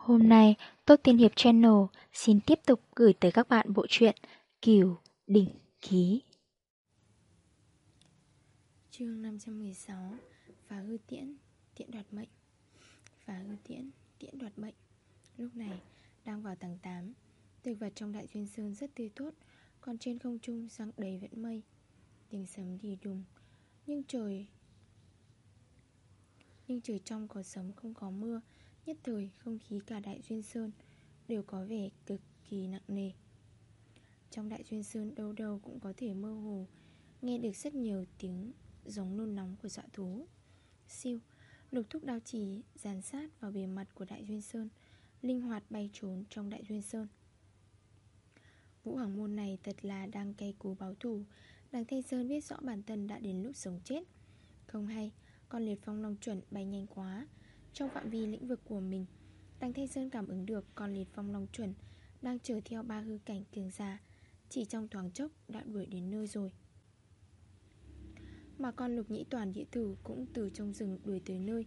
Hôm nay, Tốt Tiên Hiệp Channel xin tiếp tục gửi tới các bạn bộ truyện Kiều Đỉnh Ký. Chương 516 Phá hư tiễn, tiễn đoạt mệnh. Phá hư tiễn, tiễn đoạt mệnh. Lúc này, đang vào tầng 8 Thực vật trong đại duyên sơn rất tươi tốt Còn trên không trung sáng đầy vẫn mây. Tiếng sấm đi đùng Nhưng trời Nhưng trời trong có sấm không có mưa Nhất thời không khí cả đại duyên sơn Đều có vẻ cực kỳ nặng nề. Trong đại duyên sơn đâu đâu cũng có thể mơ hồ Nghe được rất nhiều tiếng giống nôn nóng của dọa thú. Siêu, lục thúc đao chỉ dàn sát vào bề mặt của đại duyên sơn Linh hoạt bay trốn trong đại duyên sơn. Vũ Hoàng Môn này thật là đang cay cú báo thù Đằng Thanh Sơn biết rõ bản thân đã đến lúc sống chết. Không hay, con liệt phong long chuẩn bay nhanh quá trong phạm vi lĩnh vực của mình. Đăng Thanh Sơn cảm ứng được con liệt phong long chuẩn Đang chờ theo ba hư cảnh cường giả, Chỉ trong thoáng chốc đã đuổi đến nơi rồi. Mà con lục nhĩ toàn địa tử cũng từ trong rừng đuổi tới nơi.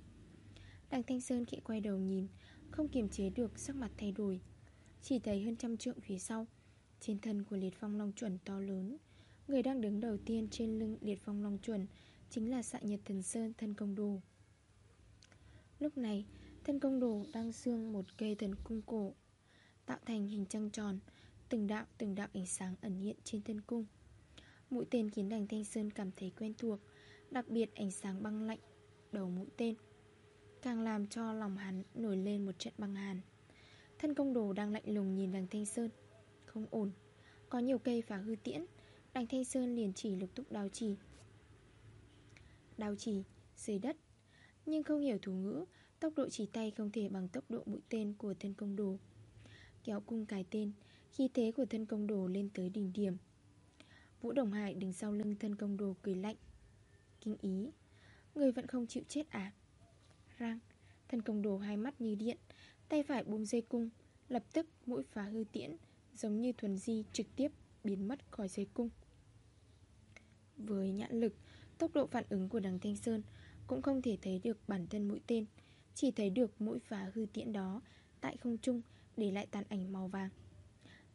Đăng Thanh Sơn khẽ quay đầu nhìn, Không kiềm chế được sắc mặt thay đổi. Chỉ thấy hơn trăm trượng phía sau, Trên thân của liệt phong long chuẩn to lớn, Người đang đứng đầu tiên trên lưng liệt phong long chuẩn Chính là xạ nhật thần sơn thân công đồ. Lúc này, Thân công đồ đang xương một cây thần cung cổ, Tạo thành hình trăng tròn, Từng đạo từng đạo ánh sáng ẩn hiện trên thân cung. Mũi tên khiến đành Thanh Sơn cảm thấy quen thuộc, Đặc biệt ánh sáng băng lạnh, Đầu mũi tên, Càng làm cho lòng hắn nổi lên một trận băng hàn. Thân công đồ đang lạnh lùng nhìn đằng Thanh Sơn, Không ổn, Có nhiều cây phá hư tiễn, Đằng Thanh Sơn liền chỉ lục túc đào chỉ đào chỉ Dưới đất nhưng không hiểu thủ ngữ, Tốc độ chỉ tay không thể bằng tốc độ mũi tên của thân công đồ. Kéo cung cài tên Khi thế của thân công đồ lên tới đỉnh điểm. Vũ Đồng Hải đứng sau lưng thân công đồ cười lạnh Kinh ý, Người vẫn không chịu chết à? Răng, Thân công đồ hai mắt như điện, Tay phải buông dây cung, Lập tức mũi phá hư tiễn, Giống như thuần di trực tiếp biến mất khỏi dây cung. Với nhãn lực, Tốc độ phản ứng của đằng Thanh Sơn cũng không thể thấy được bản thân mũi tên, Chỉ thấy được mũi phá hư tiễn đó Tại không trung để lại tàn ảnh màu vàng.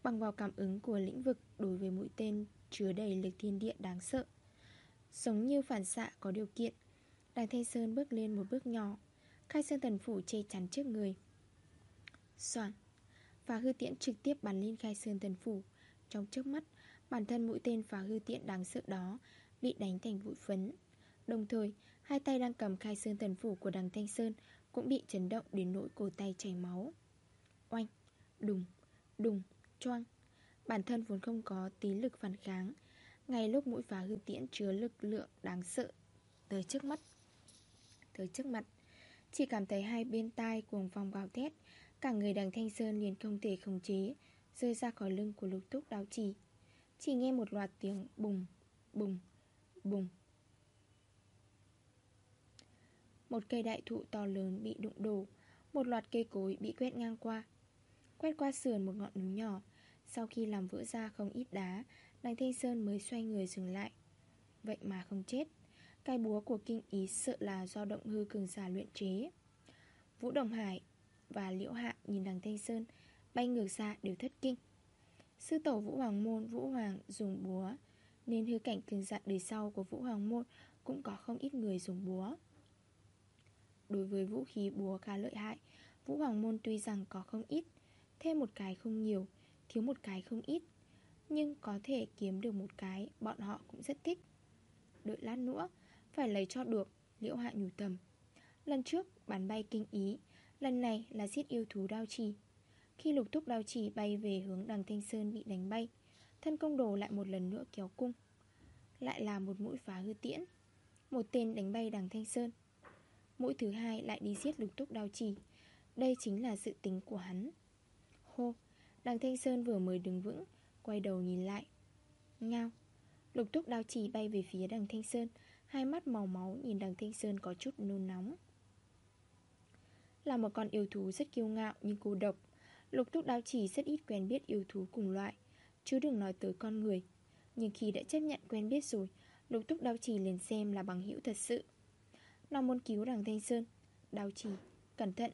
Bằng vào cảm ứng của lĩnh vực Đối với mũi tên chứa đầy lực thiên địa đáng sợ. Giống như phản xạ có điều kiện, Đằng Thanh Sơn bước lên một bước nhỏ, Khai Sơn Thần Phủ che chắn trước người. Soạn Phá hư tiễn trực tiếp bắn lên Khai Sơn Thần Phủ. Trong trước mắt, Bản thân mũi tên phá hư tiễn đáng sợ đó Bị đánh thành bụi phấn. Đồng thời Hai tay đang cầm Khai Sơn Thần Phủ của đằng Thanh Sơn Cũng bị chấn động đến nỗi cổ tay chảy máu. Oanh, Đùng Đùng, Choang. Bản thân vốn không có tí lực phản kháng, Ngay lúc mũi phá hư tiễn chứa lực lượng đáng sợ. Tới trước mắt, Tới trước mặt, Chỉ cảm thấy hai bên tai cuồng phong gào thét, Cả người đằng Thanh Sơn liền không thể khống chế, Rơi ra khỏi lưng của lục túc đáo chỉ Chỉ nghe một loạt tiếng bùng Bùng Bùng. Một cây đại thụ to lớn bị đụng đổ. Một loạt cây cối bị quét ngang qua. Quét qua sườn một ngọn núi nhỏ. Sau khi làm vỡ ra không ít đá Đành Thanh Sơn mới xoay người dừng lại. Vậy mà không chết. Cái búa của kinh ý sợ là do động hư cường giả luyện chế. Vũ Đồng Hải và Liễu Hạ nhìn đằng Thanh Sơn, Bay ngược ra đều thất kinh. Sư tổ Vũ Hoàng Môn, Vũ Hoàng dùng búa, Nên hư cảnh cường giả đời sau của Vũ Hoàng Môn Cũng có không ít người dùng búa. Đối với vũ khí búa khá lợi hại. Vũ Hoàng Môn tuy rằng có không ít, Thêm một cái không nhiều, Thiếu một cái không ít, Nhưng có thể kiếm được một cái Bọn họ cũng rất thích. Đợi lát nữa, Phải lấy cho được, Liễu hạ nhủ tầm. Lần trước bắn bay kinh ý, Lần này là giết yêu thú đao trì. Khi lục thúc đao trì bay về hướng đằng Thanh Sơn bị đánh bay, Thân công đồ lại một lần nữa kéo cung, Lại là một mũi phá hư tiễn. Một tên đánh bay đằng Thanh Sơn. Mũi thứ hai lại đi giết lục túc đao chỉ Đây chính là sự tính của hắn. Hô, Đằng Thanh Sơn vừa mới đứng vững, Quay đầu nhìn lại. Ngao, Lục túc đao chỉ bay về phía đằng Thanh Sơn, Hai mắt màu máu nhìn đằng Thanh Sơn có chút nôn nóng. Là một con yêu thú rất kiêu ngạo nhưng cô độc. Lục túc đao chỉ rất ít quen biết yêu thú cùng loại, Chứ đừng nói tới con người. Nhưng khi đã chấp nhận quen biết rồi, Lục túc đao chỉ liền xem là bằng hữu thật sự. Nó muốn cứu đằng Thanh Sơn. Đào chỉ, cẩn thận.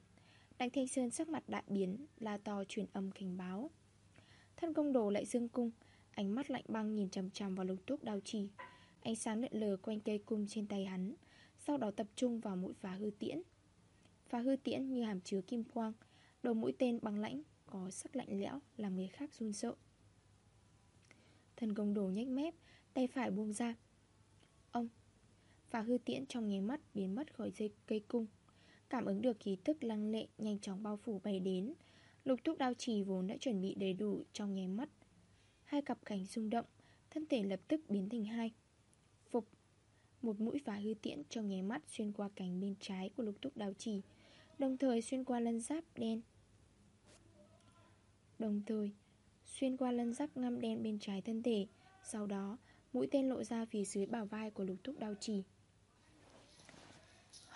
Đằng Thanh Sơn sắc mặt đại biến La to truyền âm cảnh báo. Thân công đồ lại dương cung Ánh mắt lạnh băng nhìn chầm chầm vào lục túc đào chỉ Ánh sáng lượn lờ quanh cây cung trên tay hắn Sau đó tập trung vào mũi phá hư tiễn. Phá hư tiễn như hàm chứa kim quang Đầu mũi tên băng lãnh Có sắc lạnh lẽo làm người khác run sợ. Thần công đồ nhách mép Tay phải buông ra và hư tiễn trong nháy mắt biến mất khỏi dây cây cung. Cảm ứng được khí tức lăng lệ, Nhanh chóng bao phủ bay đến. Lục thúc đao trì vốn đã chuẩn bị đầy đủ Trong nháy mắt. Hai cặp cánh rung động, Thân thể lập tức biến thành hai. Phục. Một mũi phá hư tiễn trong nháy mắt Xuyên qua cánh bên trái của lục thúc đao trì, Đồng thời xuyên qua lân giáp đen. Đồng thời, Xuyên qua lân giáp ngăm đen bên trái thân thể, Sau đó, Mũi tên lộ ra phía dưới bảo vai của lục thúc đao trì.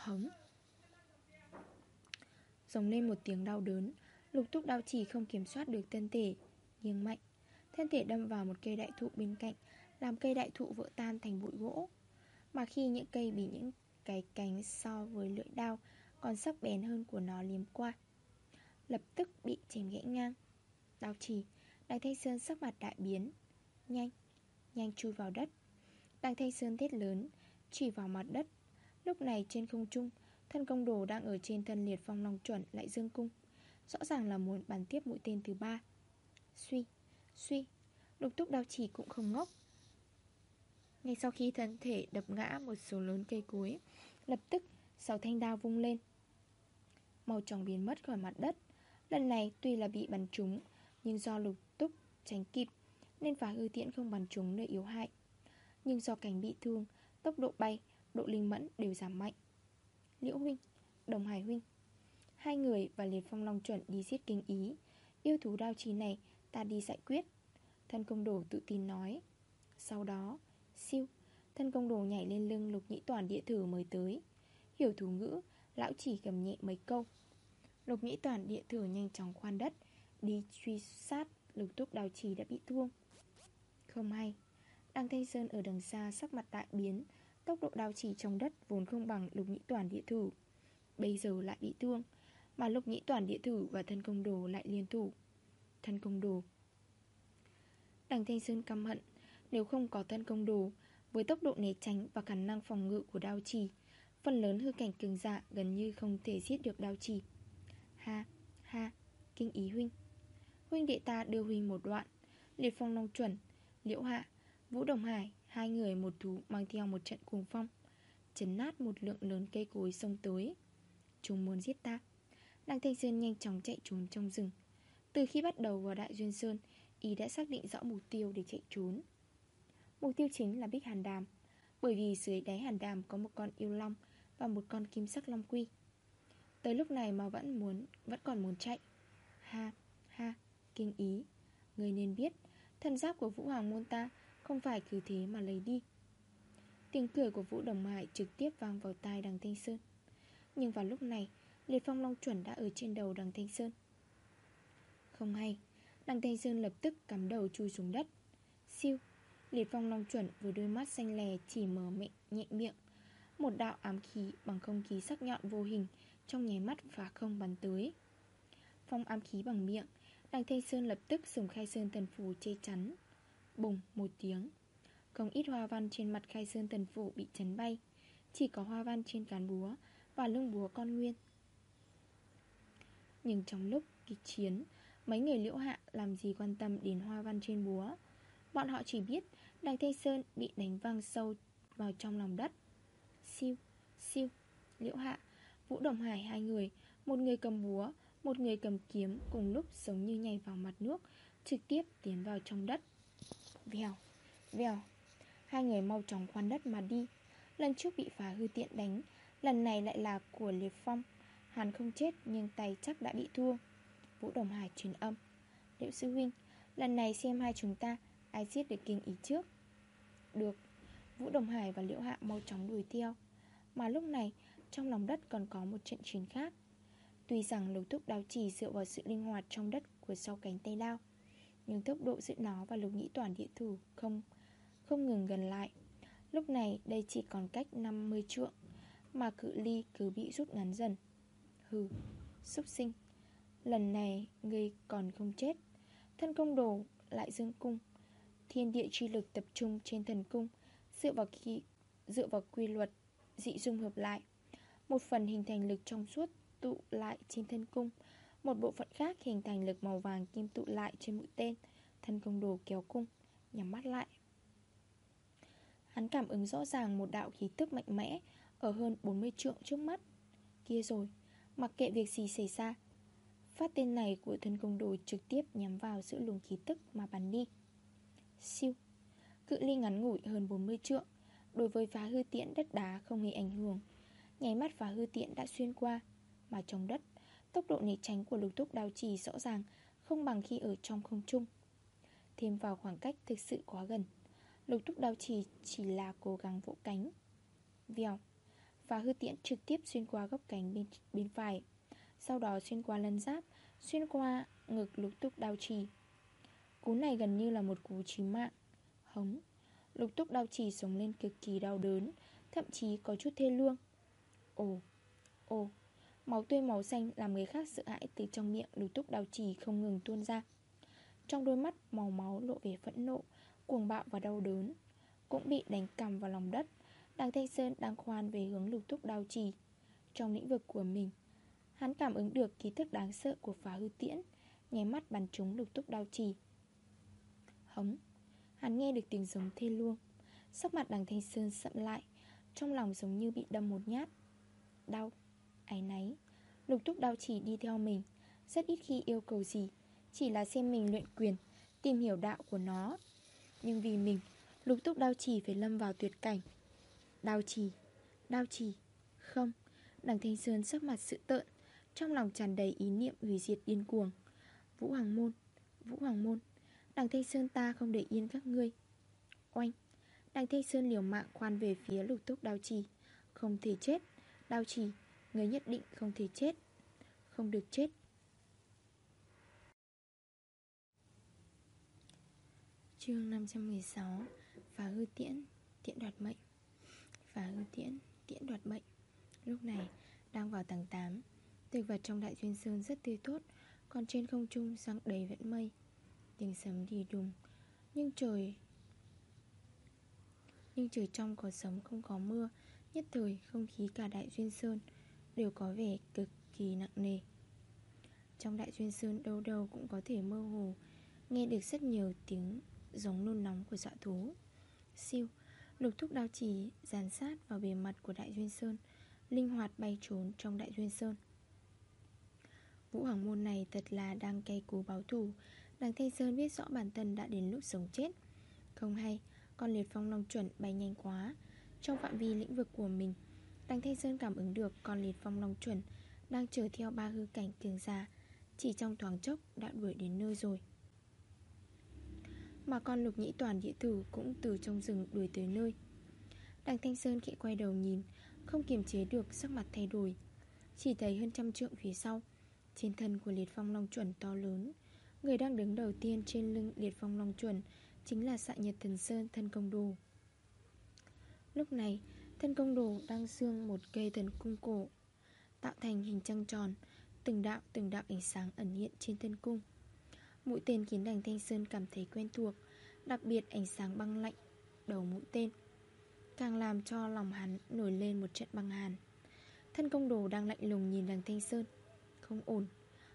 Hống Giống lên một tiếng đau đớn, Lục túc đau chỉ không kiểm soát được thân thể, nghiêng mạnh. Thân thể đâm vào một cây đại thụ bên cạnh, Làm cây đại thụ vỡ tan thành bụi gỗ. Mà khi những cây bị những cái cánh so với lưỡi đao Còn sắc bén hơn của nó liếm qua, Lập tức bị chém gãy ngang. Đao chỉ, Đằng Thanh Sơn sắc mặt đại biến. Nhanh Nhanh chui vào đất. Đằng Thanh Sơn thét lớn, Chỉ vào mặt đất. Lúc này trên không trung Thân công đồ đang ở trên thân liệt phong long chuẩn lại dương cung. Rõ ràng là muốn bắn tiếp mũi tên thứ ba. Suy, suy Lục túc đao chỉ cũng không ngốc. Ngay sau khi thân thể đập ngã một số lớn cây cối Lập tức sáu thanh đao vung lên. Màu tròn biến mất khỏi mặt đất. Lần này tuy là bị bắn trúng Nhưng do lục túc tránh kịp Nên phá hư tiễn không bắn trúng nơi yếu hại. Nhưng do cảnh bị thương Tốc độ bay, độ linh mẫn đều giảm mạnh. Liễu Huynh, Đồng Hải Huynh Hai người và Liệt Phong Long chuẩn đi giết kinh ý. Yêu thú đao trí này ta đi giải quyết. Thân công đồ tự tin nói. Sau đó, siêu Thân công đồ nhảy lên lưng lục nhĩ toàn địa thử mới tới. Hiểu thú ngữ Lão chỉ gầm nhẹ mấy câu. Lục nhĩ toàn địa thử nhanh chóng khoan đất Đi truy sát lục túc đào trì đã bị thương Không hay Đăng Thanh Sơn ở đằng xa sắc mặt đại biến Tốc độ đào chỉ trong đất vốn không bằng lục nhĩ toàn địa thử. Bây giờ lại bị thương Mà lục nhĩ toàn địa thử và thân công đồ lại liên thủ. Thân công đồ. Đằng Thanh Sơn căm hận Nếu không có thân công đồ Với tốc độ né tránh và khả năng phòng ngự của đao trì Phần lớn hư cảnh cường dạ gần như không thể giết được đao trì Ha, ha, kinh ý huynh. Huynh đệ ta đưa huynh một đoạn Liệt phong long chuẩn Liễu hạ, Vũ Đồng Hải Hai người một thú mang theo một trận cuồng phong Chấn nát một lượng lớn cây cối sông tới. Chúng muốn giết ta. Đăng Thanh Sơn nhanh chóng chạy trốn trong rừng. Từ khi bắt đầu vào Đại Duyên Sơn Ý đã xác định rõ mục tiêu để chạy trốn. Mục tiêu chính là Bích Hàn Đàm Bởi vì dưới đáy Hàn Đàm có một con yêu long Và một con kim sắc long quy. Tới lúc này mà vẫn muốn Vẫn còn muốn chạy. Ha, ha, kinh ý. Người nên biết Thân giáp của Vũ Hoàng môn ta không phải cứ thế mà lấy đi. Tiếng cười của Vũ Đồng Hải trực tiếp vang vào tai đằng Thanh Sơn. Nhưng vào lúc này, Liệt phong long chuẩn đã ở trên đầu đằng Thanh Sơn. Không hay, Đằng Thanh Sơn lập tức cắm đầu chui xuống đất. Siêu, Liệt phong long chuẩn với đôi mắt xanh lè chỉ mở miệng, nhẹ miệng. Một đạo ám khí bằng không khí sắc nhọn vô hình Trong nháy mắt phá không bắn tới. Phong ám khí bằng miệng, Đằng Thanh Sơn lập tức dùng khai sơn thần phù che chắn. Bùng một tiếng. Không ít hoa văn trên mặt khai sơn tần phủ bị chấn bay. Chỉ có hoa văn trên cán búa Và lưng búa con nguyên. Nhưng trong lúc kịch chiến Mấy người liễu hạ làm gì quan tâm đến hoa văn trên búa? Bọn họ chỉ biết Đằng Thanh Sơn bị đánh văng sâu vào trong lòng đất. Siêu, siêu, liễu hạ Vũ Đồng Hải hai người Một người cầm búa Một người cầm kiếm cùng lúc giống như nhảy vào mặt nước Trực tiếp tiến vào trong đất. Vèo, vèo. Hai người mau chóng khoan đất mà đi. Lần trước bị phá hư tiện đánh Lần này lại là của Liệt Phong. Hắn không chết nhưng tay chắc đã bị thua. Vũ Đồng Hải truyền âm. Liệu sư huynh Lần này xem hai chúng ta Ai giết được kinh ý trước? Được. Vũ Đồng Hải và Liễu Hạ mau chóng đuổi theo. Mà lúc này Trong lòng đất còn có một trận chiến khác. Tuy rằng lục thúc đao chỉ dựa vào sự linh hoạt trong đất của sau cánh tay lao. Nhưng tốc độ giữa nó và lục nhĩ toàn địa thủ không không ngừng gần lại. Lúc này đây chỉ còn cách 50 trượng Mà cự ly cứ bị rút ngắn dần. Hừ, Xúc sinh. Lần này ngươi còn không chết. Thân công đồ lại dương cung. Thiên địa chi lực tập trung trên thần cung Dựa vào, khi, dựa vào quy luật dị dung hợp lại. Một phần hình thành lực trong suốt tụ lại trên thân cung. Một bộ phận khác hình thành lực màu vàng kim tụ lại trên mũi tên, Thân công đồ kéo cung, Nhắm mắt lại. Hắn cảm ứng rõ ràng một đạo khí tức mạnh mẽ Ở hơn 40 trượng trước mắt. Kia rồi, Mặc kệ việc gì xảy ra, Phát tên này của thân công đồ trực tiếp nhắm vào giữa luồng khí tức mà bắn đi. Siêu, Cự ly ngắn ngủi hơn 40 trượng, Đối với phá hư tiễn đất đá không hề ảnh hưởng. Nháy mắt phá hư tiễn đã xuyên qua, Mà trong đất Tốc độ né tránh của lục túc đao trì rõ ràng Không bằng khi ở trong không trung. Thêm vào khoảng cách thực sự quá gần Lục túc đao trì chỉ là cố gắng vỗ cánh. Vèo. Và hư tiễn trực tiếp xuyên qua góc cánh bên, bên phải. Sau đó xuyên qua lân giáp Xuyên qua ngực lục túc đao trì. Cú này gần như là một cú chí mạng. Hống. Lục túc đau chỉ sống lên cực kỳ đau đớn Thậm chí có chút thê lương. Ồ, ồ. Máu tươi màu xanh làm người khác sợ hãi Từ trong miệng lục túc đau chỉ không ngừng tuôn ra. Trong đôi mắt màu máu lộ về phẫn nộ Cuồng bạo và đau đớn Cũng bị đánh cầm vào lòng đất. Đằng Thanh Sơn đang khoan về hướng lục túc đau trì. Trong lĩnh vực của mình Hắn cảm ứng được ký thức đáng sợ của phá hư tiễn Nháy mắt bắn trúng lục túc đau trì. Hống Hắn nghe được tiếng giống thê luông Sắc mặt đằng Thanh Sơn sậm lại Trong lòng giống như bị đâm một nhát. Đau, áy náy. Lục túc đau chỉ đi theo mình. Rất ít khi yêu cầu gì Chỉ là xem mình luyện quyền Tìm hiểu đạo của nó. Nhưng vì mình Lục túc đau chỉ phải lâm vào tuyệt cảnh. Đau chỉ, đau chỉ Không, đằng Thanh Sơn sắc mặt sự tợn Trong lòng tràn đầy ý niệm hủy diệt điên cuồng. Vũ Hoàng Môn Vũ Hoàng Môn Đằng Thanh Sơn ta không để yên các ngươi. Oanh Đằng Thanh Sơn liều mạng khoan về phía lục túc đao trì Không thể chết Đao trì Người nhất định không thể chết. Không được chết. Chương 516 Phá hư tiễn Tiễn đoạt mệnh. Phá hư tiễn Tiễn đoạt mệnh. Lúc này, đang vào tầng 8 Thực vật trong đại duyên sơn rất tươi tốt, Còn trên không trung sáng đầy vẫn mây. Tiếng sấm đi đùng, Nhưng trời Nhưng trời trong có sấm không có mưa, Nhất thời không khí cả Đại Duyên Sơn Đều có vẻ cực kỳ nặng nề. Trong Đại Duyên Sơn đâu đâu cũng có thể mơ hồ Nghe được rất nhiều tiếng giống nôn nóng của dọa thú. Siêu, Lục thúc đao chỉ dàn sát vào bề mặt của Đại Duyên Sơn, Linh hoạt bay trốn trong Đại Duyên Sơn. Vũ Hoàng Môn này thật là đang cay cú báo thù. Đằng Thanh Sơn biết rõ bản thân đã đến lúc sống chết. Không hay, Con liệt phong long chuẩn bay nhanh quá. Trong phạm vi lĩnh vực của mình Đằng Thanh Sơn cảm ứng được con liệt phong long chuẩn Đang chờ theo ba hư cảnh cường giả Chỉ trong thoáng chốc đã đuổi đến nơi rồi. Mà con lục nhĩ toàn địa tử Cũng từ trong rừng đuổi tới nơi. Đằng Thanh Sơn khẽ quay đầu nhìn, Không kiềm chế được sắc mặt thay đổi. Chỉ thấy hơn trăm trượng phía sau, Trên thân của liệt phong long chuẩn to lớn, Người đang đứng đầu tiên trên lưng liệt phong long chuẩn Chính là xạ nhật thần sơn thân công đồ Lúc này Thân công đồ đang xương một cây thần cung cổ, Tạo thành hình trăng tròn, Từng đạo từng đạo ánh sáng ẩn hiện trên thân cung. Mũi tên khiến đành Thanh Sơn cảm thấy quen thuộc, Đặc biệt ánh sáng băng lạnh, Đầu mũi tên, Càng làm cho lòng hắn nổi lên một trận băng hàn. Thân công đồ đang lạnh lùng nhìn đằng Thanh Sơn, Không ổn,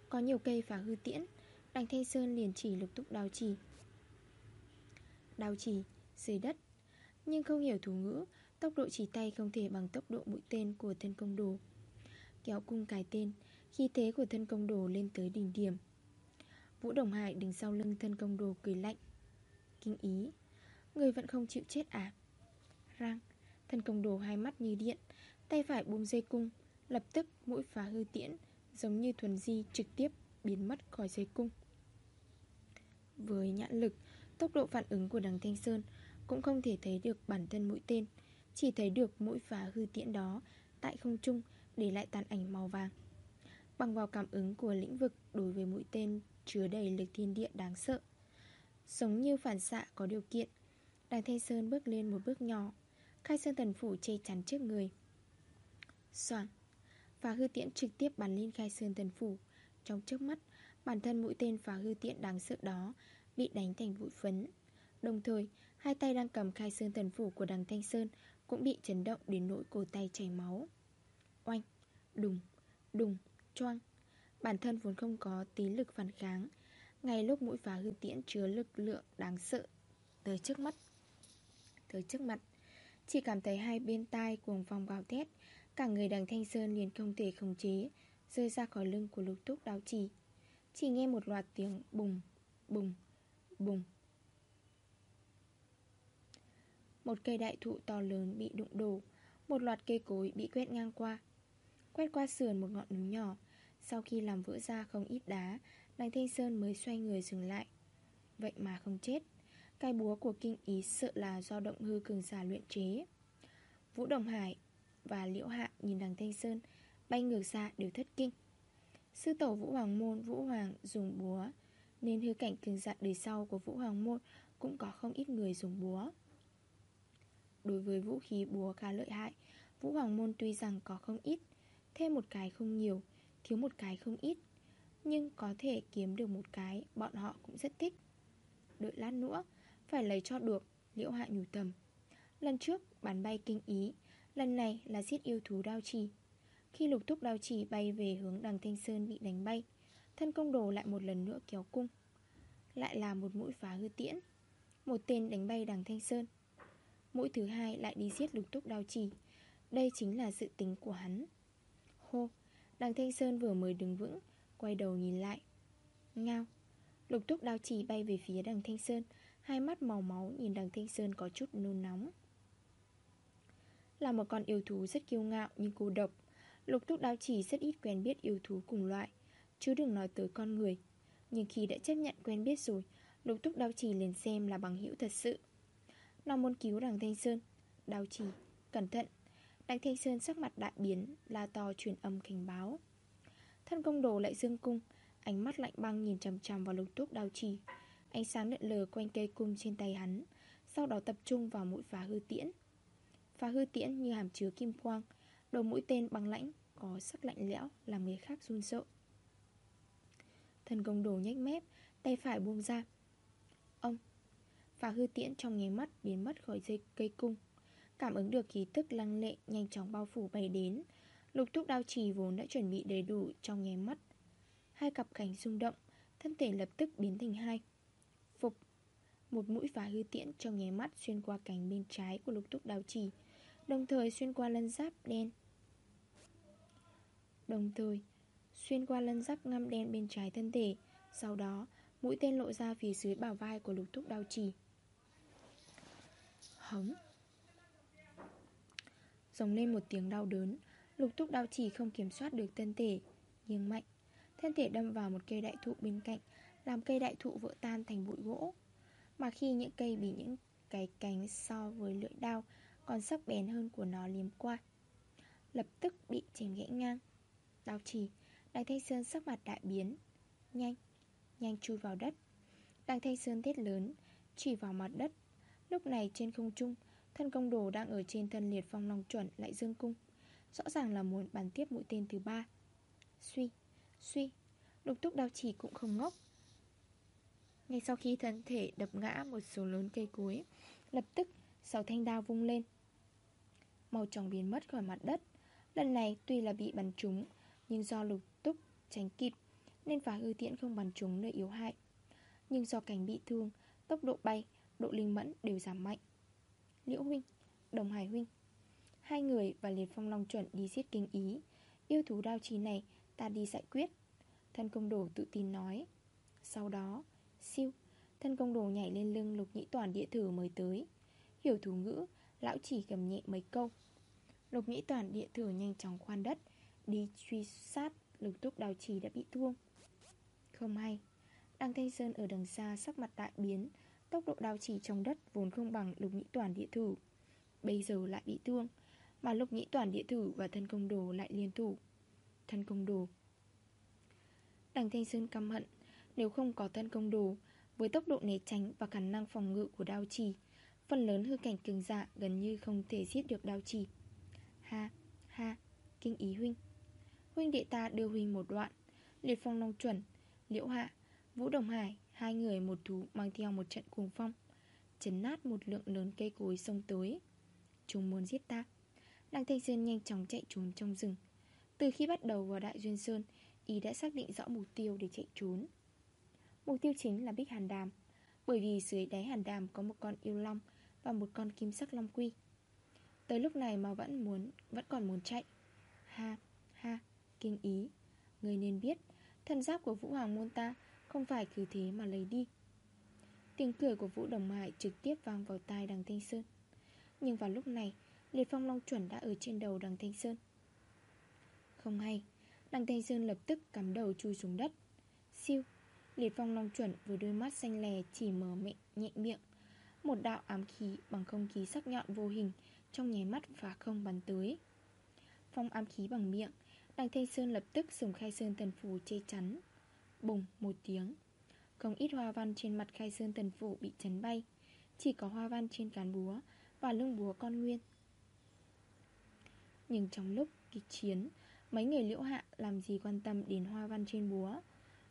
Có nhiều cây phá hư tiễn, Đằng Thanh Sơn liền chỉ lục túc đào chỉ đào chỉ dưới đất, Nhưng không hiểu thủ ngữ Tốc độ chỉ tay không thể bằng tốc độ mũi tên của thân công đồ. Kéo cung cài tên Khi thế của thân công đồ lên tới đỉnh điểm. Vũ Đồng Hải đứng sau lưng thân công đồ cười lạnh. Kinh ý Người vẫn không chịu chết à? Răng Thân công đồ hai mắt như điện Tay phải buông dây cung Lập tức mũi phá hư tiễn Giống như thuần di trực tiếp biến mất khỏi dây cung. Với nhãn lực, tốc độ phản ứng của đằng Thanh Sơn Cũng không thể thấy được bản thân mũi tên chỉ thấy được mũi phá hư tiễn đó Tại không trung, để lại tàn ảnh màu vàng. Bằng vào cảm ứng của lĩnh vực đối với mũi tên Chứa đầy lực thiên địa đáng sợ. Giống như phản xạ có điều kiện, Đằng Thanh Sơn bước lên một bước nhỏ, Khai Sơn Thần Phủ che chắn trước người. Soạn Phá hư tiễn trực tiếp bắn lên khai sơn thần phủ. Trong trước mắt, Bản thân mũi tên phá hư tiễn đáng sợ đó Bị đánh thành bụi phấn. Đồng thời, hai tay đang cầm khai sơn thần phủ của đằng Thanh Sơn cũng bị chấn động đến nỗi cổ tay chảy máu. Oanh, đùng, đùng, choang. Bản thân vốn không có tí lực phản kháng Ngay lúc mũi phá hư tiễn chứa lực lượng đáng sợ. Tới trước mắt Tới trước mặt Chỉ cảm thấy hai bên tai cuồng phong gào thét Cả người đằng Thanh Sơn liền không thể khống chế Rơi ra khỏi lưng của lục túc đáo chỉ Chỉ nghe một loạt tiếng bùng, bùng, bùng. Một cây đại thụ to lớn bị đụng đổ. Một loạt cây cối bị quét ngang qua. Quét qua sườn một ngọn núi nhỏ. Sau khi làm vỡ ra không ít đá Đành Thanh Sơn mới xoay người dừng lại. Vậy mà không chết. Cái búa của kinh ý sợ là do động hư cường giả luyện chế. Vũ Đồng Hải và Liễu Hạ nhìn đằng Thanh Sơn, Bay ngược ra đều thất kinh. Sư tổ Vũ Hoàng Môn, Vũ Hoàng dùng búa, Nên hư cảnh cường giả đời sau của Vũ Hoàng Môn Cũng có không ít người dùng búa. Đối với vũ khí búa khá lợi hại. Vũ Hoàng Môn tuy rằng có không ít, Thêm một cái không nhiều, Thiếu một cái không ít, Nhưng có thể kiếm được một cái Bọn họ cũng rất thích. Đợi lát nữa, Phải lấy cho được, Liễu hạ nhủ tầm. Lần trước bắn bay kinh ý, Lần này là giết yêu thú đao trì. Khi lục thúc đao trì bay về hướng đằng Thanh Sơn bị đánh bay, Thân công đồ lại một lần nữa kéo cung, Lại là một mũi phá hư tiễn. Một tên đánh bay đằng Thanh Sơn. Mũi thứ hai lại đi giết lục túc đao trì Đây chính là dự tính của hắn. Hô, Đằng Thanh Sơn vừa mới đứng vững, Quay đầu nhìn lại. Ngao, Lục túc đao trì bay về phía đằng Thanh Sơn, Hai mắt màu máu nhìn đằng Thanh Sơn có chút nôn nóng. Là một con yêu thú rất kiêu ngạo nhưng cô độc. Lục túc đao trì rất ít quen biết yêu thú cùng loại, Chứ đừng nói tới con người. Nhưng khi đã chấp nhận quen biết rồi, Lục túc đao trì liền xem là bằng hữu thật sự. Nó muốn cứu đằng Thanh Sơn. Đào trì, cẩn thận. Đằng Thanh Sơn sắc mặt đại biến La to truyền âm cảnh báo. Thân công đồ lại dương cung Ánh mắt lạnh băng nhìn chầm chầm vào lục túc đào trì. Ánh sáng lượn lờ quanh cây cung trên tay hắn Sau đó tập trung vào mũi phá hư tiễn. Phá hư tiễn như hàm chứa kim quang Đầu mũi tên băng lãnh Có sắc lạnh lẽo làm người khác run sợ. Thần công đồ nhách mép Tay phải buông ra. Ông và hư tiễn trong nháy mắt biến mất khỏi dây cây cung. Cảm ứng được khí tức lăng lệ, Nhanh chóng bao phủ bay đến. Lục thúc đao trì vốn đã chuẩn bị đầy đủ Trong nháy mắt. Hai cặp cánh rung động, Thân thể lập tức biến thành hai. Phục. Một mũi phá hư tiễn trong nháy mắt Xuyên qua cánh bên trái của lục thúc đao trì, Đồng thời xuyên qua lân giáp đen. Đồng thời, Xuyên qua lân giáp ngăm đen bên trái thân thể, Sau đó, Mũi tên lộ ra phía dưới bảo vai của lục thúc đao trì. Hống. Giống lên một tiếng đau đớn, Lục túc đau chỉ không kiểm soát được thân thể Nhưng mạnh. Thân thể đâm vào một cây đại thụ bên cạnh, Làm cây đại thụ vỡ tan thành bụi gỗ. Mà khi những cây bị những cái cánh so với lưỡi đao Còn sắc bén hơn của nó liếm qua, Lập tức bị chém gãy ngang. Đau chỉ, Đằng Thanh Sơn sắc mặt đại biến. Nhanh Nhanh chui vào đất. Đằng Thanh Sơn thét lớn, Chỉ vào mặt đất. Lúc này trên không trung Thân công đồ đang ở trên thân liệt phong long chuẩn lại dương cung. Rõ ràng là muốn bắn tiếp mũi tên thứ ba. Suy, suy Lục túc đao chỉ cũng không ngốc. Ngay sau khi thân thể đập ngã một số lớn cây cối Lập tức sáu thanh đao vung lên. Màu tròng biến mất khỏi mặt đất. Lần này tuy là bị bắn trúng Nhưng do lục túc tránh kịp Nên phá hư tiễn không bắn trúng nơi yếu hại. Nhưng do cảnh bị thương Tốc độ bay, độ linh mẫn đều giảm mạnh. Liễu Huynh, Đồng Hải Huynh Hai người và Liệt Phong Long chuẩn đi giết kinh ý. Yêu thú đao trí này ta đi giải quyết. Thân công đồ tự tin nói. Sau đó, siêu Thân công đồ nhảy lên lưng lục nhĩ toàn địa thử mới tới. Hiểu thú ngữ Lão chỉ gầm nhẹ mấy câu. Lục nhĩ toàn địa thử nhanh chóng khoan đất Đi truy sát lục túc đào trì đã bị thương Không hay Đăng Thanh Sơn ở đằng xa sắc mặt đại biến Tốc độ đào chỉ trong đất vốn không bằng lục nhĩ toàn địa thử. Bây giờ lại bị thương Mà lục nhĩ toàn địa thử và thân công đồ lại liên thủ. Thân công đồ. Đằng Thanh Sơn căm hận Nếu không có thân công đồ Với tốc độ né tránh và khả năng phòng ngự của đao trì Phần lớn hư cảnh cường dạ gần như không thể giết được đao trì Ha, ha, kinh ý huynh. Huynh đệ ta đưa huynh một đoạn Liệt phong long chuẩn Liễu hạ Vũ Đồng Hải Hai người một thú mang theo một trận cuồng phong Chấn nát một lượng lớn cây cối sông tới. Chúng muốn giết ta. Đăng Thanh Sơn nhanh chóng chạy trốn trong rừng. Từ khi bắt đầu vào Đại Duyên Sơn Ý đã xác định rõ mục tiêu để chạy trốn. Mục tiêu chính là Bích Hàn Đàm Bởi vì dưới đáy Hàn Đàm có một con yêu long Và một con kim sắc long quy. Tới lúc này mà vẫn muốn Vẫn còn muốn chạy. Ha, ha, kinh ý. Người nên biết Thân giáp của Vũ Hoàng môn ta không phải cứ thế mà lấy đi. Tiếng cười của Vũ Đồng Hải trực tiếp vang vào tai đằng Thanh Sơn. Nhưng vào lúc này, Liệt phong long chuẩn đã ở trên đầu đằng Thanh Sơn. Không hay, Đằng Thanh Sơn lập tức cắm đầu chui xuống đất. Siêu, Liệt phong long chuẩn với đôi mắt xanh lè chỉ mở miệng, nhẹ miệng. Một đạo ám khí bằng không khí sắc nhọn vô hình Trong nháy mắt phá không bắn tới. Phong ám khí bằng miệng, Đằng Thanh Sơn lập tức dùng khai sơn thần phù che chắn. Bùng một tiếng. Không ít hoa văn trên mặt khai sơn tần phủ bị chấn bay. Chỉ có hoa văn trên cán búa Và lưng búa con nguyên. Nhưng trong lúc kịch chiến Mấy người liễu hạ làm gì quan tâm đến hoa văn trên búa?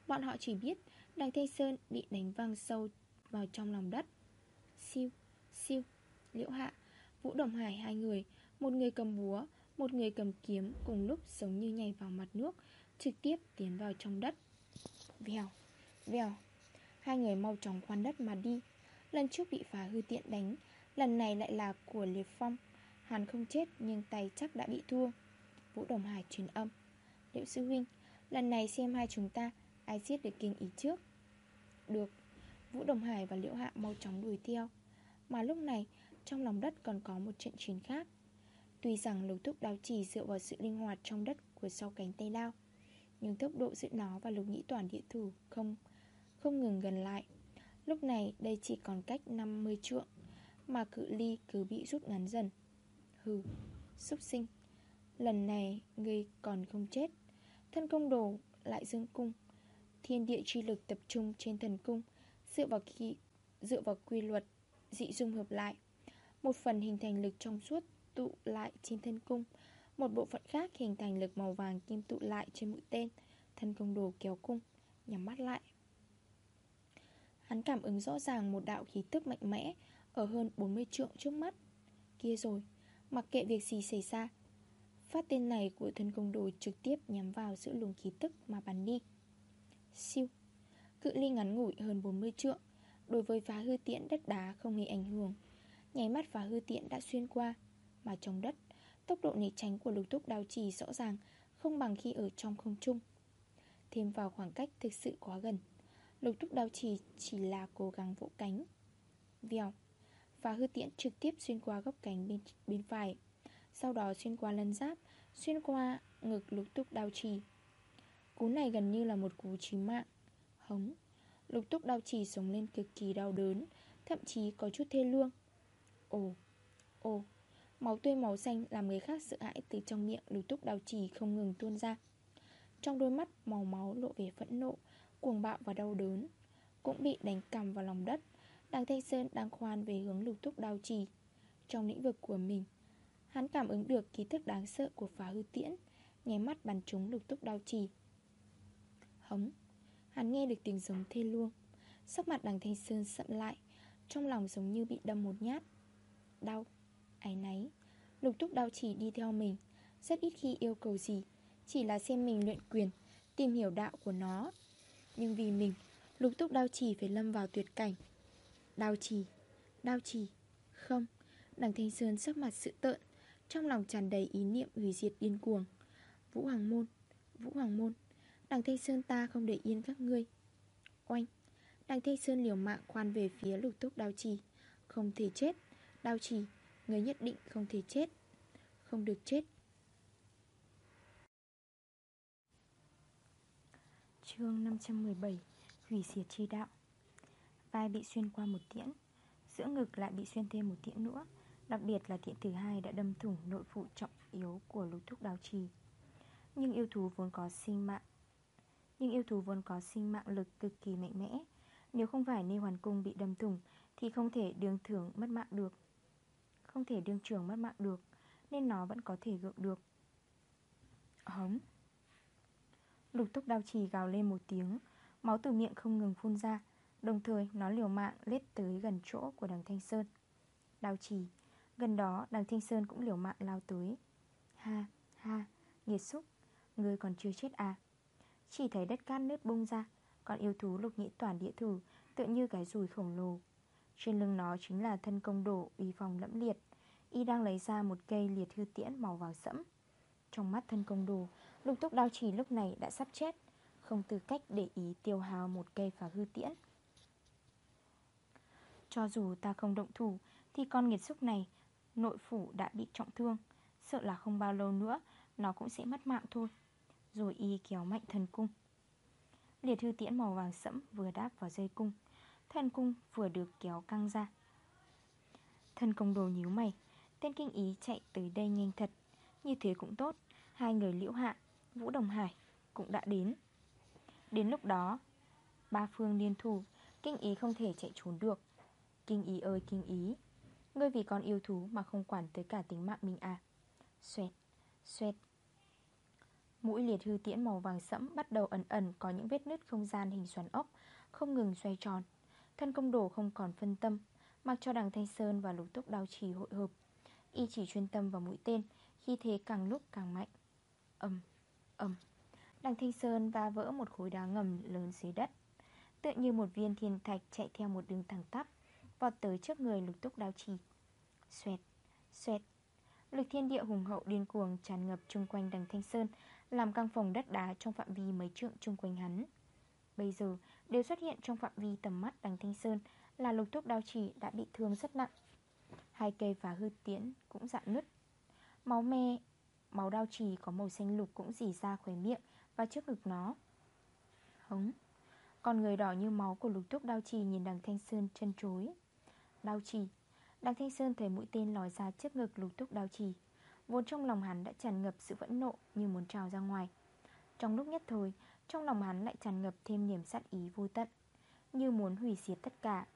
Bọn họ chỉ biết Đằng Thanh Sơn bị đánh văng sâu vào trong lòng đất. Siêu, siêu, liễu hạ Vũ Đồng Hải hai người Một người cầm búa Một người cầm kiếm cùng lúc giống như nhảy vào mặt nước Trực tiếp tiến vào trong đất. Vèo, vèo. Hai người mau chóng khoan đất mà đi. Lần trước bị phá hư tiện đánh Lần này lại là của Liệt Phong. Hắn không chết nhưng tay chắc đã bị thua. Vũ Đồng Hải truyền âm. Liệu sư huynh Lần này xem hai chúng ta Ai giết được kinh ý trước? Được. Vũ Đồng Hải và Liễu Hạ mau chóng đuổi theo. Mà lúc này Trong lòng đất còn có một trận chiến khác. Tuy rằng lục thúc đao chỉ dựa vào sự linh hoạt trong đất của sau cánh tay đao nhưng tốc độ giữa nó và lục nhĩ toàn địa thủ không không ngừng gần lại. Lúc này đây chỉ còn cách 50 trượng Mà cự ly cứ bị rút ngắn dần. Hừ, xúc sinh. Lần này ngươi còn không chết. Thân công đồ lại dương cung. Thiên địa chi lực tập trung trên thần cung Dựa vào, khi, dựa vào quy luật dị dung hợp lại. Một phần hình thành lực trong suốt tụ lại trên thân cung một bộ phận khác hình thành lực màu vàng kim tụ lại trên mũi tên, Thân công đồ kéo cung, Nhắm mắt lại. Hắn cảm ứng rõ ràng một đạo khí tức mạnh mẽ Ở hơn 40 trượng trước mắt. Kia rồi, Mặc kệ việc gì xảy ra, Phát tên này của thân công đồ trực tiếp nhắm vào giữa luồng khí tức mà bắn đi. Siêu, Cự ly ngắn ngủi hơn 40 trượng, Đối với phá hư tiện đất đá không hề ảnh hưởng. Nháy mắt phá hư tiện đã xuyên qua, Mà trong đất Tốc độ né tránh của lục túc đao trì rõ ràng Không bằng khi ở trong không trung. Thêm vào khoảng cách thực sự quá gần Lục túc đao trì chỉ là cố gắng vỗ cánh. Vèo và hư tiễn trực tiếp xuyên qua góc cánh bên, bên phải. Sau đó xuyên qua lân giáp Xuyên qua ngực lục túc đao trì. Cú này gần như là một cú chí mạng. Hống Lục túc đao trì sống lên cực kỳ đau đớn Thậm chí có chút thê lương. Ồ, ồ Máu tươi màu xanh làm người khác sợ hãi Từ trong miệng lục túc đau chỉ không ngừng tuôn ra. Trong đôi mắt màu máu lộ vẻ phẫn nộ Cuồng bạo và đau đớn Cũng bị đánh cầm vào lòng đất. Đằng Thanh Sơn đang khoan về hướng lục túc đau chỉ Trong lĩnh vực của mình Hắn cảm ứng được ký thức đáng sợ của phá hư tiễn Nháy mắt bắn trúng lục túc đau chỉ Hống Hắn nghe được tiếng giống thê luông Sắc mặt đằng Thanh Sơn sậm lại Trong lòng giống như bị đâm một nhát. Đau, áy náy. Lục túc đau chỉ đi theo mình. Rất ít khi yêu cầu gì Chỉ là xem mình luyện quyền Tìm hiểu đạo của nó. Nhưng vì mình Lục túc đau chỉ phải lâm vào tuyệt cảnh. Đau chỉ, đau chỉ Không, đằng Thanh Sơn sắc mặt sự tợn Trong lòng tràn đầy ý niệm hủy diệt điên cuồng. Vũ Hoàng Môn Vũ Hoàng Môn Đằng Thanh Sơn ta không để yên các ngươi. Oanh Đằng Thanh Sơn liều mạng khoan về phía lục túc đao trì Không thể chết Đao trì Người nhất định không thể chết. Không được chết. Chương 517 Hủy diệt chi đạo. Vai bị xuyên qua một tiễn, Giữa ngực lại bị xuyên thêm một tiễn nữa, Đặc biệt là tiễn thứ hai đã đâm thủng nội phụ trọng yếu của lục thúc đào trì. Nhưng yêu thú vốn có sinh mạng, Nhưng yêu thú vốn có sinh mạng lực cực kỳ mạnh mẽ. Nếu không phải Nê Hoàn Cung bị đâm thủng, Thì không thể đường thưởng mất mạng được. Không thể đương trưởng mất mạng được, Nên nó vẫn có thể gượng được. Hống. Lục túc đao trì gào lên một tiếng, Máu từ miệng không ngừng phun ra, Đồng thời nó liều mạng lết tới gần chỗ của đằng Thanh Sơn. Đao trì, Gần đó đằng Thanh Sơn cũng liều mạng lao tới. Ha ha, Nghiệt xúc, Ngươi còn chưa chết à? Chỉ thấy đất cát nứt bung ra, Còn yêu thú lục nhĩ toàn địa thử, Tựa như cái rùi khổng lồ. Trên lưng nó chính là thân công đổ uy phòng lẫm liệt. Y đang lấy ra một cây liệt hư tiễn màu vào sẫm. Trong mắt thân công đồ, Lục túc đao chỉ lúc này đã sắp chết. Không tư cách để ý tiêu hào một cây phá hư tiễn. Cho dù ta không động thủ, Thì con nghiệt xúc này, Nội phủ đã bị trọng thương. Sợ là không bao lâu nữa, Nó cũng sẽ mất mạng thôi. Rồi y kéo mạnh thần cung. Liệt hư tiễn màu vàng sẫm vừa đáp vào dây cung. Thần cung vừa được kéo căng ra. Thân công đồ nhíu mày Tên kinh ý chạy tới đây nhanh thật. Như thế cũng tốt Hai người liễu hạ, Vũ Đồng Hải cũng đã đến. Đến lúc đó Ba phương liên thủ Kinh ý không thể chạy trốn được. Kinh ý ơi kinh ý Ngươi vì con yêu thú mà không quản tới cả tính mạng mình à? Xoẹt, xoẹt. Mũi liệt hư tiễn màu vàng sẫm bắt đầu ẩn ẩn có những vết nứt không gian hình xoắn ốc Không ngừng xoay tròn. Thân công đồ không còn phân tâm Mặc cho đằng Thanh Sơn và lục túc đao trì hội hợp Y chỉ chuyên tâm vào mũi tên Khi thế càng lúc càng mạnh. Âm, âm Đằng Thanh Sơn va vỡ một khối đá ngầm lớn dưới đất. Tựa như một viên thiên thạch chạy theo một đường thẳng tắp Vọt tới trước người lục túc đao trì. Xoẹt, xoẹt. Lực thiên địa hùng hậu điên cuồng tràn ngập chung quanh đằng Thanh Sơn Làm căng phòng đất đá trong phạm vi mấy trượng chung quanh hắn. Bây giờ, đều xuất hiện trong phạm vi tầm mắt đằng Thanh Sơn Là lục thúc đao chỉ đã bị thương rất nặng. Hai cây phá hư tiễn cũng dạn nứt. Máu me, Máu đao trì có màu xanh lục cũng dì ra khóe miệng Và trước ngực nó. Hống, Con người đỏ như máu của lục thúc đao trì nhìn đằng Thanh Sơn chân chối. Đao trì Đằng Thanh Sơn thấy mũi tên lòi ra trước ngực lục thúc đao trì Vốn trong lòng hắn đã tràn ngập sự vẫn nộ như muốn trào ra ngoài. Trong lúc nhất thời trong lòng hắn lại tràn ngập thêm niềm sát ý vô tận, Như muốn hủy diệt tất cả.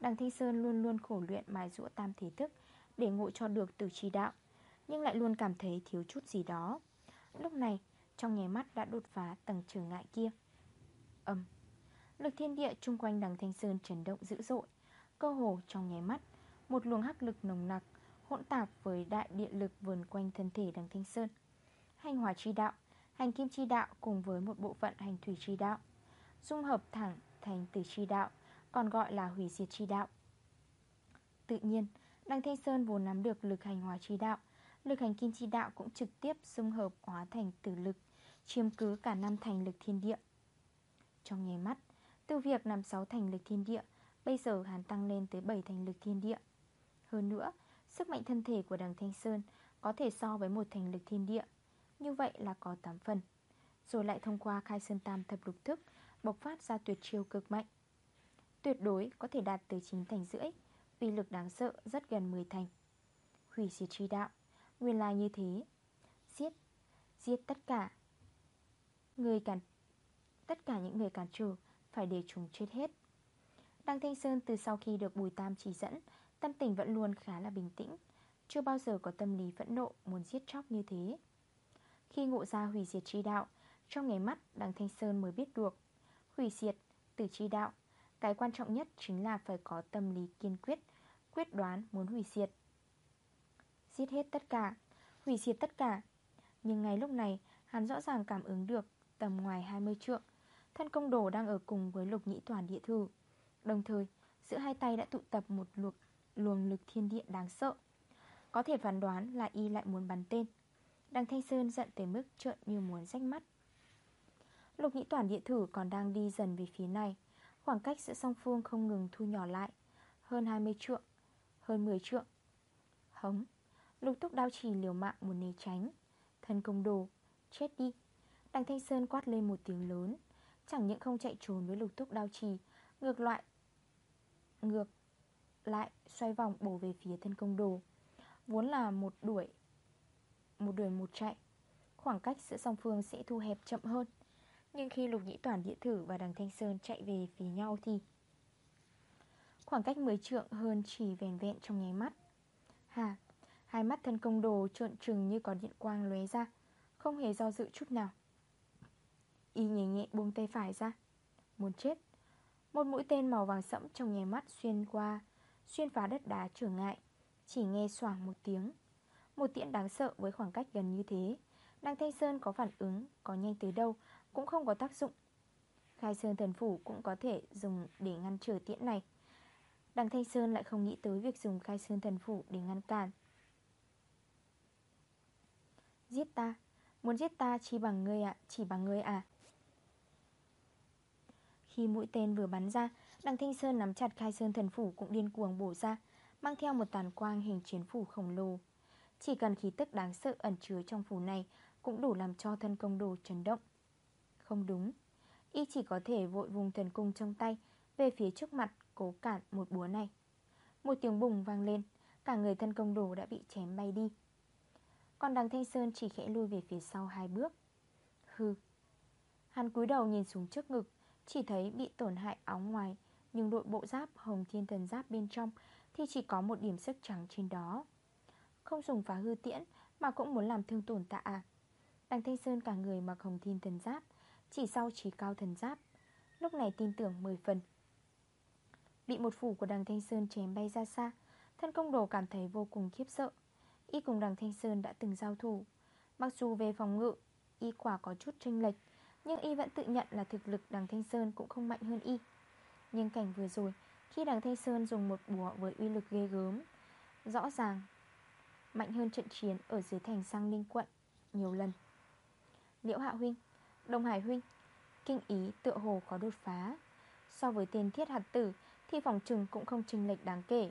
Đằng Thanh Sơn luôn luôn khổ luyện mài rũa tam thể thức Để ngộ cho được từ chi đạo, Nhưng lại luôn cảm thấy thiếu chút gì đó. Lúc này, trong nghề mắt đã đột phá tầng trở ngại kia. Âm Lực thiên địa chung quanh đằng Thanh Sơn chấn động dữ dội. Cơ hồ trong nháy mắt, Một luồng hắc lực nồng nặc Hỗn tạp với đại địa lực vườn quanh thân thể đằng Thanh Sơn. Hành hỏa chi đạo Hành kim chi đạo cùng với một bộ phận hành thủy chi đạo, Dung hợp thẳng thành tử chi đạo, còn gọi là hủy diệt chi đạo. Tự nhiên, Đăng Thanh Sơn vốn nắm được lực hành hóa chi đạo, Lực hành kim chi đạo cũng trực tiếp dung hợp hóa thành tử lực, Chiếm cứ cả năm thành lực thiên địa. Trong nháy mắt Từ việc nằm 6 thành lực thiên địa, Bây giờ hắn tăng lên tới 7 thành lực thiên địa. Hơn nữa, Sức mạnh thân thể của đằng Thanh Sơn Có thể so với một thành lực thiên địa. Như vậy là có 8 phần. Rồi lại thông qua khai sơn tam thập lục thức Bộc phát ra tuyệt chiêu cực mạnh. Tuyệt đối có thể đạt tới 9 thành rưỡi Uy lực đáng sợ rất gần 10 thành. Hủy diệt tri đạo Nguyên lai như thế. Giết, giết tất cả Người cản Tất cả những người cản trở Phải để chúng chết hết. Đăng Thanh Sơn từ sau khi được Bùi Tam chỉ dẫn Tâm tình vẫn luôn khá là bình tĩnh Chưa bao giờ có tâm lý phẫn nộ Muốn giết chóc như thế. Khi ngộ ra hủy diệt chi đạo Trong ngày mắt đằng Thanh Sơn mới biết được. Hủy diệt, từ chi đạo cái quan trọng nhất chính là phải có tâm lý kiên quyết Quyết đoán muốn hủy diệt. Giết hết tất cả Hủy diệt tất cả. Nhưng ngay lúc này hắn rõ ràng cảm ứng được Tầm ngoài 20 trượng Thân công đồ đang ở cùng với lục nhĩ toàn địa thư. Đồng thời Giữa hai tay đã tụ tập một luộc, luồng lực thiên địa đáng sợ. Có thể phán đoán là y lại muốn bắn tên. Đằng Thanh Sơn giận tới mức trợn như muốn rách mắt. Lục nhĩ toàn địa thử còn đang đi dần về phía này. Khoảng cách giữa song phương không ngừng thu nhỏ lại. Hơn 20 trượng, Hơn 10 trượng. Hống, Lục túc đao trì liều mạng muốn né tránh. Thân công đồ, Chết đi. Đằng Thanh Sơn quát lên một tiếng lớn. Chẳng những không chạy trốn với lục túc đao trì Ngược lại Ngược lại xoay vòng bổ về phía thân công đồ. Vốn là một đuổi một đuổi một chạy. Khoảng cách giữa song phương sẽ thu hẹp chậm hơn. Nhưng khi Lục Nhĩ Toàn Địa Thử và đằng Thanh Sơn chạy về phía nhau thì Khoảng cách 10 trượng hơn chỉ vèn vẹn trong nháy mắt. Hà, Hai mắt thân công đồ trợn trừng như có điện quang lóe ra, Không hề do dự chút nào. Y nhẹ nhẹ buông tay phải ra. Muốn chết. Một mũi tên màu vàng sẫm trong nháy mắt xuyên qua, Xuyên phá đất đá trở ngại, Chỉ nghe xoảng một tiếng. Một tiễn đáng sợ với khoảng cách gần như thế. Đăng Thanh Sơn có phản ứng, Có nhanh tới đâu, cũng không có tác dụng. Khai Sơn Thần Phủ cũng có thể dùng để ngăn trở tiễn này. Đằng Thanh Sơn lại không nghĩ tới việc dùng Khai Sơn Thần Phủ để ngăn cản. Giết ta. Muốn giết ta chỉ bằng ngươi ạ, Chỉ bằng ngươi à. Khi mũi tên vừa bắn ra Đằng Thanh Sơn nắm chặt Khai Sơn Thần Phủ Cũng điên cuồng bổ ra, Mang theo một tàn quang hình chiến phủ khổng lồ. Chỉ cần khí tức đáng sợ ẩn chứa trong phủ này Cũng đủ làm cho thân công đồ chấn động. Không đúng. Y chỉ có thể vội vùng thần cung trong tay, Về phía trước mặt, cố cản một búa này. Một tiếng bùng vang lên, Cả người thân công đồ đã bị chém bay đi. Còn đằng Thanh Sơn chỉ khẽ lui về phía sau hai bước. Hư Hắn cúi đầu nhìn xuống trước ngực, Chỉ thấy bị tổn hại áo ngoài, Nhưng đội bộ giáp hồng thiên thần giáp bên trong Thì chỉ có một điểm sức trắng trên đó. Không dùng phá hư tiễn, Mà cũng muốn làm thương tổn tạ à Đằng Thanh Sơn cả người mặc hồng thiên thần giáp, Chỉ sau chỉ cao thần giáp, Lúc này tin tưởng 10 phần. Bị một phủ của đằng Thanh Sơn chém bay ra xa, Thân công đồ cảm thấy vô cùng khiếp sợ. Y cùng đằng Thanh Sơn đã từng giao thủ. Mặc dù về phòng ngự, Y quả có chút tranh lệch, Nhưng Y vẫn tự nhận là thực lực đằng Thanh Sơn cũng không mạnh hơn Y. Nhưng cảnh vừa rồi, Khi đằng Thanh Sơn dùng một bùa với uy lực ghê gớm, Rõ ràng Mạnh hơn trận chiến ở dưới thành sang Ninh quận Nhiều lần. Liễu Hạ Huynh Đông Hải Huynh, Kinh ý tựa hồ có đột phá. So với Tiền thiết hạt tử thì phòng trừng cũng không trình lệch đáng kể.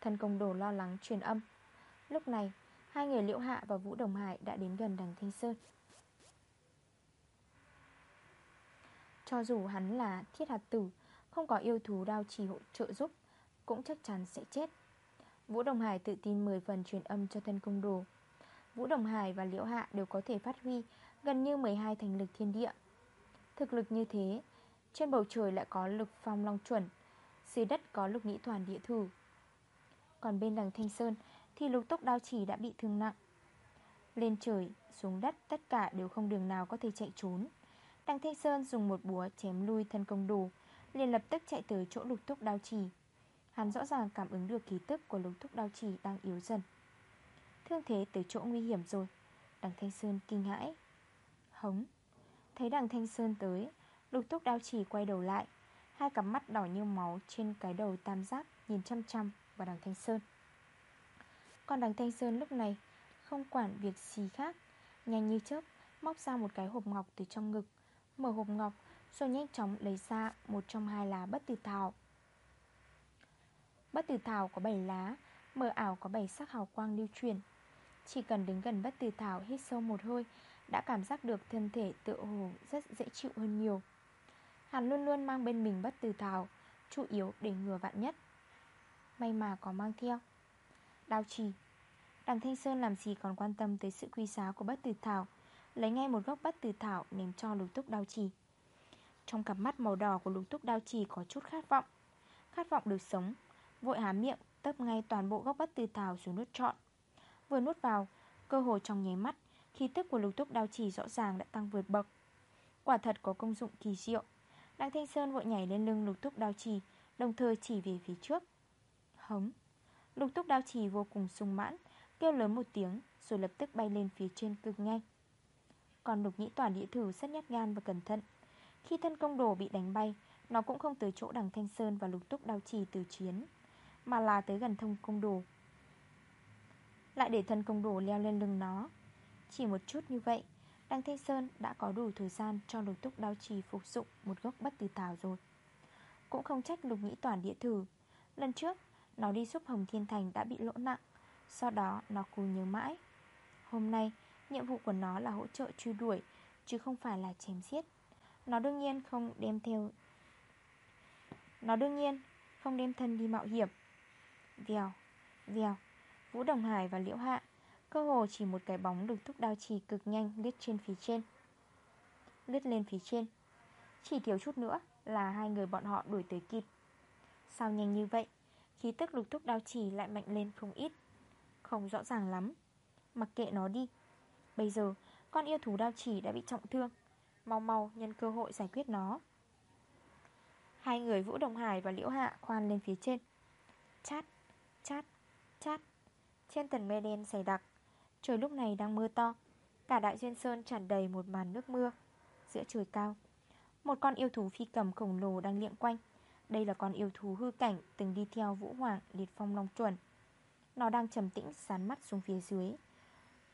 Thần công đồ lo lắng truyền âm. Lúc này, Hai người Liễu Hạ và Vũ Đồng Hải đã đến gần đằng Thanh Sơn. Cho dù hắn là thiết hạt tử, Không có yêu thú đao trì hỗ trợ giúp, Cũng chắc chắn sẽ chết. Vũ Đồng Hải tự tin 10 phần truyền âm cho thân công đồ. Vũ Đồng Hải và Liễu Hạ đều có thể phát huy Gần như 12 thành lực thiên địa. Thực lực như thế Trên bầu trời lại có lực phong long chuẩn dưới đất có lực nghĩ toàn địa thử. Còn bên đằng Thanh Sơn Thì lục tốc đao chỉ đã bị thương nặng. Lên trời, xuống đất Tất cả đều không đường nào có thể chạy trốn. Đằng Thanh Sơn dùng một búa chém lui thân công đồ liền lập tức chạy tới chỗ lục túc đao chỉ. Hắn rõ ràng cảm ứng được ký tức của lục thúc đao chỉ đang yếu dần. Thương thế tới chỗ nguy hiểm rồi. Đằng Thanh Sơn kinh hãi. Hống. Thấy đằng Thanh Sơn tới, Lục thúc đao chỉ quay đầu lại. Hai cặp mắt đỏ như máu trên cái đầu tam giác Nhìn chăm chăm vào đằng Thanh Sơn. Còn đằng Thanh Sơn lúc này Không quản việc gì khác, Nhanh như chớp Móc ra một cái hộp ngọc từ trong ngực, Mở hộp ngọc Rồi nhanh chóng lấy ra một trong hai lá bất tử thảo. Bất tử thảo có 7 lá Mở ảo có 7 sắc hào quang lưu truyền. Chỉ cần đứng gần bất tử thảo hít sâu một hơi, Đã cảm giác được thân thể tự hồ rất dễ chịu hơn nhiều. Hắn luôn luôn mang bên mình bất tử thảo, Chủ yếu để ngừa vạn nhất. May mà có mang theo. Đao trì. Đằng Thanh Sơn làm gì còn quan tâm tới sự quy giá của bất tử thảo? Lấy ngay một gốc bất tử thảo ném cho lục túc đao trì. Trong cặp mắt màu đỏ của lục túc đao trì có chút khát vọng. Khát vọng được sống Vội há miệng, tấp ngay toàn bộ góc bất từ thảo xuống nuốt trọn. Vừa nuốt vào, Cơ hồ trong nháy mắt, Khí tức của lục túc đao trì rõ ràng đã tăng vượt bậc. Quả thật có công dụng kỳ diệu. Đặng Thanh Sơn vội nhảy lên lưng lục túc đao trì Đồng thời chỉ về phía trước. Hống. Lục túc đao trì vô cùng sung mãn, Kêu lớn một tiếng, Rồi lập tức bay lên phía trên cực nhanh. Còn lục nhĩ toàn địa thử rất nhát gan và cẩn thận. Khi thân công đồ bị đánh bay, Nó cũng không tới chỗ đằng Thanh Sơn và lục túc đao trì từ chiến. Mà là tới gần thông công đồ. Lại để thân công đồ leo lên lưng nó. Chỉ một chút như vậy Đăng Thanh Sơn đã có đủ thời gian cho lục túc đao trì phục dụng một gốc bất tử thảo rồi. Cũng không trách lục nghĩ toàn địa thử. Lần trước, Nó đi giúp Hồng Thiên Thành đã bị lỗ nặng. Sau đó, nó cù nhớ mãi. Hôm nay, nhiệm vụ của nó là hỗ trợ truy đuổi, Chứ không phải là chém giết. Nó đương nhiên không đem theo Nó đương nhiên không đem thân đi mạo hiểm. Vèo, vèo. Vũ Đồng Hải và Liễu Hạ Cơ hồ chỉ một cái bóng được thúc đao trì cực nhanh lướt trên phía trên. Lướt lên phía trên. Chỉ thiếu chút nữa là hai người bọn họ đuổi tới kịp. Sao nhanh như vậy? Khí tức lục thúc đao trì lại mạnh lên không ít. Không rõ ràng lắm. Mặc kệ nó đi. Bây giờ con yêu thú đao trì đã bị trọng thương. Mau mau nhân cơ hội giải quyết nó. Hai người Vũ Đồng Hải và Liễu Hạ khoan lên phía trên. Chát, chát, chát. Trên tầng mây đen dày đặc Trời lúc này đang mưa to. Cả đại duyên sơn tràn đầy một màn nước mưa Giữa trời cao. Một con yêu thú phi cầm khổng lồ đang liệng quanh. Đây là con yêu thú hư cảnh Từng đi theo Vũ Hoàng liệt phong long chuẩn. Nó đang trầm tĩnh sán mắt xuống phía dưới.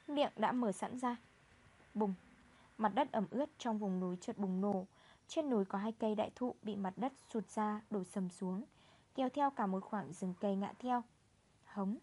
Miệng đã mở sẵn ra. Bùng. Mặt đất ẩm ướt trong vùng núi chợt bùng nổ. Trên núi có hai cây đại thụ bị mặt đất sụt ra đổ sầm xuống Kéo theo cả một khoảng rừng cây ngã theo khống